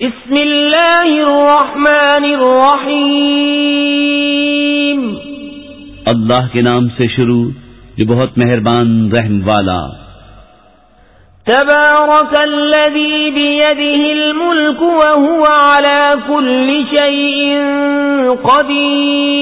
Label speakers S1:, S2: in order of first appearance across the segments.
S1: بسم اللہ الرحمن الرحیم۔
S2: اللہ کے نام سے شروع جو بہت مہربان رحم والا۔
S1: تبارك الذي بيده الملك وهو على كل شيء قدير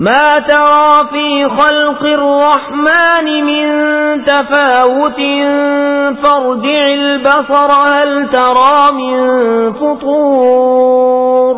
S1: ما ترى في خلق الرحمن من تفاوت، فارجع البصر هل ترى من فطور.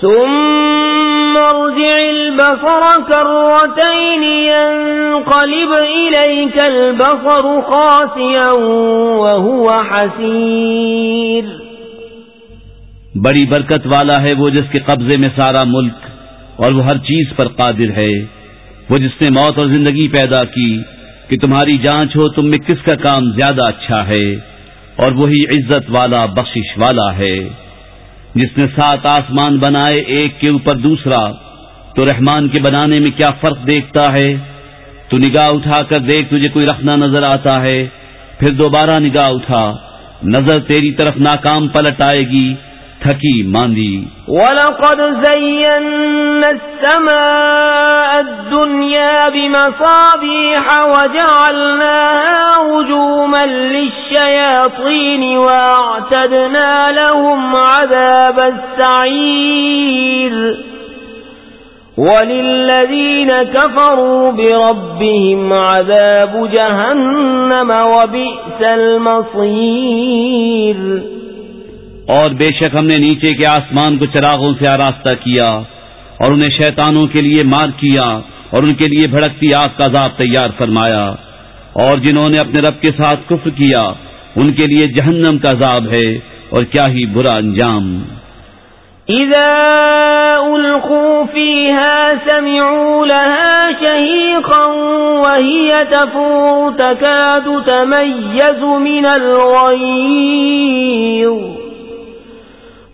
S1: ثم ارجع البصر كرتين ينقلب إليك البصر خاسيا وهو حسير.
S2: بڑی برکت والا ہے وہ جس کے قبضے میں سارا ملک اور وہ ہر چیز پر قادر ہے۔ وہ جس نے موت اور زندگی پیدا کی کہ تمہاری جانچ ہو تم میں کس کا کام زیادہ اچھا ہے، اور وہی عزت والا، بخشش والا ہے۔ جس نے سات آسمان بنائے، ایک کے اوپر دوسرا، تو رحمان کے بنانے میں کیا فرق دیکھتا ہے؟ تو نگاہ اٹھا کر دیکھ تجھے کوئی رکھنا نظر آتا ہے۔ پھر دوبارہ نگاہ اٹھا، نظر تیری طرف ناکام پلٹ آئے گی، تھکی ماندی۔
S1: وَلَقَدْ زَيَّنَّا السَّمَاءَ الدُّنْيَا بِمَصَابِيحَ وَجَعَلْنَاهَا رُجُومًا لِلشَّيَاطِينِ وَأَعْتَدْنَا لَهُمْ عَذَابَ السَّعِيرِ. وللذين كفروا بربهم عذاب جهنم وبئس المصير.
S2: اور بے شک ہم نے نیچے کے آسمان کو چراغوں سے آراستہ کیا۔ اور انہیں شیطانوں کے لیے مار کیا اور ان کے لیے بھڑکتی آگ کا عذاب تیار فرمایا اور جنہوں نے اپنے رب کے ساتھ کفر کیا، ان کے لیے جہنم کا عذاب ہے اور کیا ہی برا انجام۔
S1: اذا القوا فيها سمعوا لها شهيقا وهي تفور تكاد تميز من الغيظ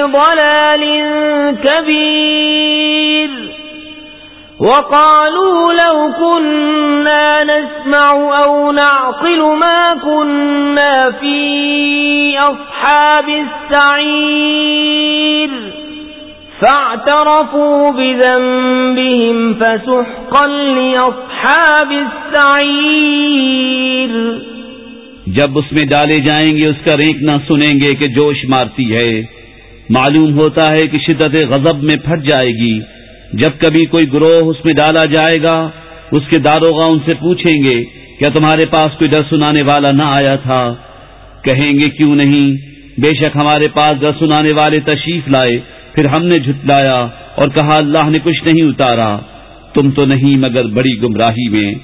S1: في ضلال كبير. وقالوا لو كنا نسمع أو نعقل ما كنا في أصحاب السعير. فاعترفوا بذنبهم فسحقا لأصحاب السعير.
S2: جب اس میں ڈالے جائیں گے، اس کا رینکنا سنیں گے کہ جوش مارتی ہے۔ معلوم ہوتا ہے کہ شدت غضب میں پھٹ جائے گی۔ جب کبھی کوئی گروہ اس میں ڈالا جائے گا، اس کے داروغ ان سے پوچھیں گے، کیا تمہارے پاس کوئی ڈر سنانے والا نہ آیا تھا؟ کہیں گے، کیوں نہیں؟ بے شک ہمارے پاس ڈر سنانے والے تشریف لائے، پھر ہم نے جھٹلایا اور کہا، اللہ نے کچھ نہیں اتارا، تم تو نہیں مگر بڑی گمراہی میں۔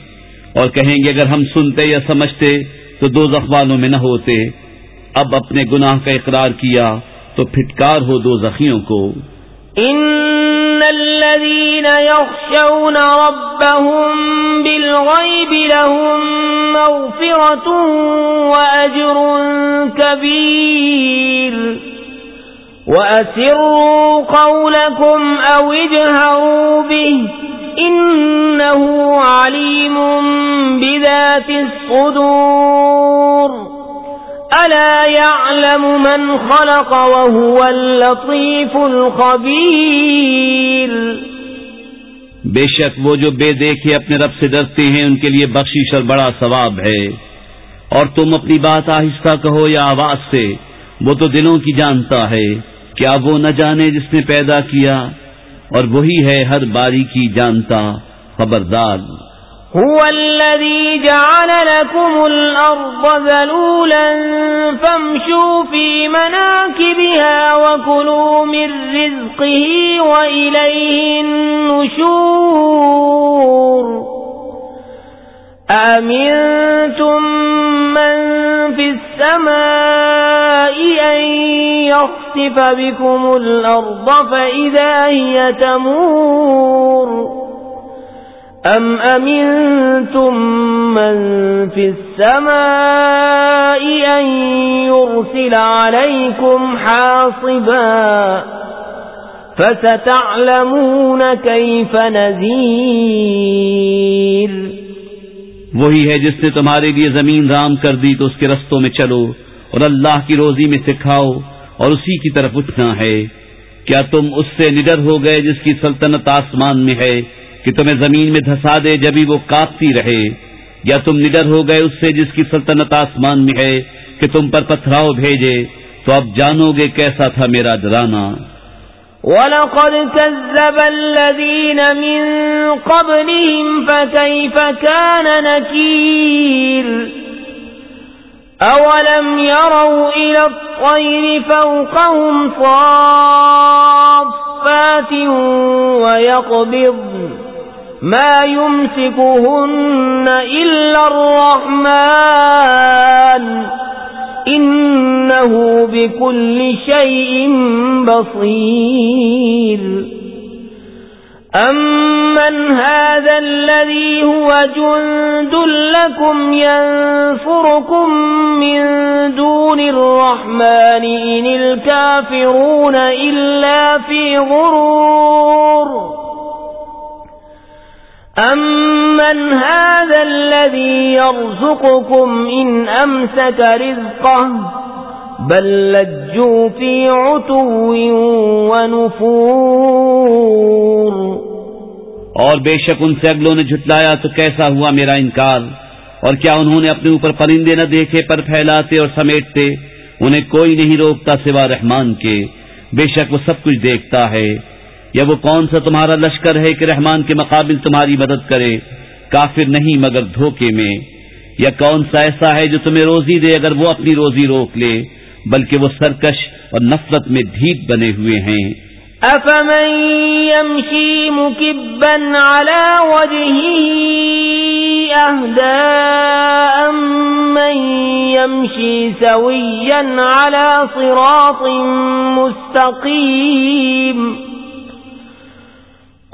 S2: اور کہیں گے، اگر ہم سنتے یا سمجھتے تو دو والوں میں نہ ہوتے۔ اب اپنے گناہ کا اقرار کیا۔ تو پھٹکار ہو دو زخیوں کو۔
S1: ان الذين يخشون ربهم بالغيب لهم مغفرة وأجر كبير۔ وأسروا قولكم أو اجهروا به، إنه عليم بذات الصدور۔ ألا يعلم من خلق وهو اللطيف الخبير
S2: بے شک وہ جو بے دیکھے اپنے رب سے ڈرتے ہیں، ان کے لیے بخشش اور بڑا ثواب ہے۔ اور تم اپنی بات آہستہ کہو یا آواز سے، وہ تو دلوں کی جانتا ہے۔ کیا وہ نہ جانے جس نے پیدا کیا؟ اور وہی ہے ہر باری کی جانتا خبردار۔
S1: هو الذي جعل لكم الأرض ذلولا فامشوا في مناكبها وكلوا من رزقه وإليه النشور. أمنتم من في السماء أن يخسف بكم الأرض فإذا هي تمور أم أمنتم من في السماء أن يرسل عليكم حاصبا فستعلمون كيف نذير
S2: وہی ہے جس نے تمہارے لیے زمین رام کر دی تو اس کے رستوں میں چلو اور اللہ کی روزی میں سکھاؤ اور اسی کی طرف اٹھنا ہے۔ کیا تم اس سے نڈر ہو گئے جس کی سلطنت آسمان میں ہے؟ کہ تمہیں زمین میں دھسا دے جبھی وہ کاپتی رہے۔ یا تم نڈر ہو گئے اس سے جس کی سلطنت آسمان میں ہے کہ تم پر پتھراؤ بھیجے، تو اب جانو گے کیسا تھا میرا ڈرانا
S1: وَلَقَدْ كَذَّبَ الَّذِينَ مِن قَبْلِهِمْ فَكَيْفَ كَانَ نَكِيرٌ۔ أَوَلَمْ يَرَوْا إِلَى الطَّيْرِ فَوْقَهُمْ صَافَّاتٍ وَيَقْبِضْنَ مَا يُمْسِكُهُنَّ إِلَّا الرَّحْمَنُ إنه بكل شيء بصير. أمن هذا الذي هو جند لكم ينفركم من دون الرحمن إن الكافرون إلا في غرور. أمن هذا الذي يرزقكم إن أمسك رزقه بل لجوا في عتو ونفور
S2: اور بے شک ان سے اگلوں نے جھٹلایا تو کیسا ہوا میرا انکار؟ اور کیا انہوں نے اپنے اوپر پرندے نہ دیکھے پر پھیلاتے اور سمیٹتے؟ انہیں کوئی نہیں روکتا سوا رحمان کے۔ بے شک وہ سب کچھ دیکھتا ہے۔ یا وہ کون سا تمہارا لشکر ہے کہ رحمان کے مقابل تمہاری مدد کرے؟ کافر نہیں مگر دھوکے میں۔ یا کون سا ایسا ہے جو تمہیں روزی دے اگر وہ اپنی روزی روک لے؟ بلکہ وہ سرکش اور نفرت میں ڈھیت بنے ہوئے ہیں۔
S1: افمن يمشي مكبا على وجهه اهداء من يمشي سويا على صراط مستقيم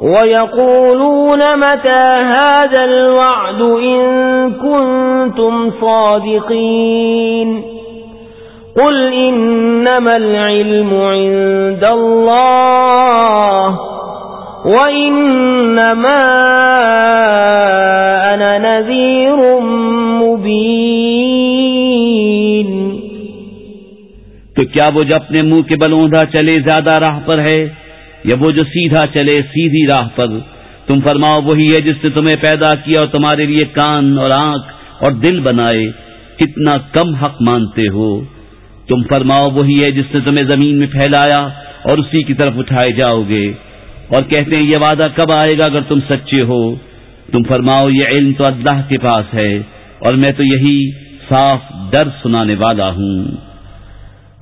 S1: ويقولون متى هذا الوعد إن كنتم صادقين قل إنما العلم عند الله وإنما أنا نذير مبين
S2: تو کیا وہ جو اپنے منہ کے بل بلوندہ چلے زیادہ راہ پر ہے؟ یا وہ جو سیدھا چلے سیدھی راہ پر۔ تم فرماؤ، وہی ہے جس نے تمہیں پیدا کیا اور تمہارے لیے کان اور آنکھ اور دل بنائے۔ کتنا کم حق مانتے ہو۔ تم فرماؤ، وہی ہے جس نے تمہیں زمین میں پھیلایا اور اسی کی طرف اٹھائے جاؤ گے۔ اور کہتے ہیں، یہ وعدہ کب آئے گا اگر تم سچے ہو؟ تم فرماؤ، یہ علم تو اللہ کے پاس ہے اور میں تو یہی صاف ڈر سنانے والا ہوں۔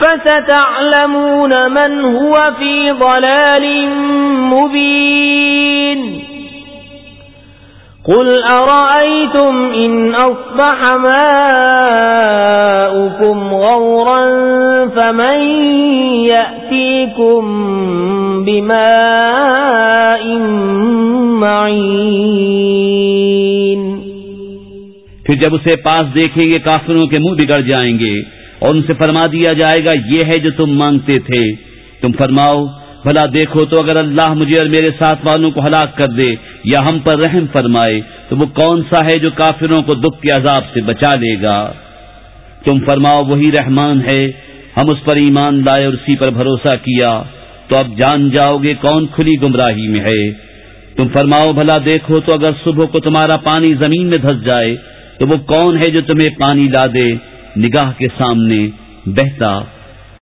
S1: فستعلمون من هو في ضلال مبين. قل أرأيتم إن أصبح ماؤكم غورا فمن يأتيكم بماء معين.
S2: پھر جب اسے پاس دیکھیں گے کافروں کے منہ بگڑ جائیں گے اور ان سے فرما دیا جائے گا، یہ ہے جو تم مانگتے تھے۔ تم فرماؤ، بھلا دیکھو تو اگر اللہ مجھے اور میرے ساتھ والوں کو ہلاک کر دے یا ہم پر رحم فرمائے، تو وہ کون سا ہے جو کافروں کو دکھ کے عذاب سے بچا لے گا؟ تم فرماؤ، وہی رحمان ہے۔ ہم اس پر ایمان لائے اور اسی پر بھروسہ کیا۔ تو اب جان جاؤ گے کون کھلی گمراہی میں ہے۔ تم فرماؤ، بھلا دیکھو تو اگر صبح کو تمہارا پانی زمین میں دھس جائے، تو وہ کون ہے جو تمہیں پانی لا دے؟ نگاہ کے سامنے بہتا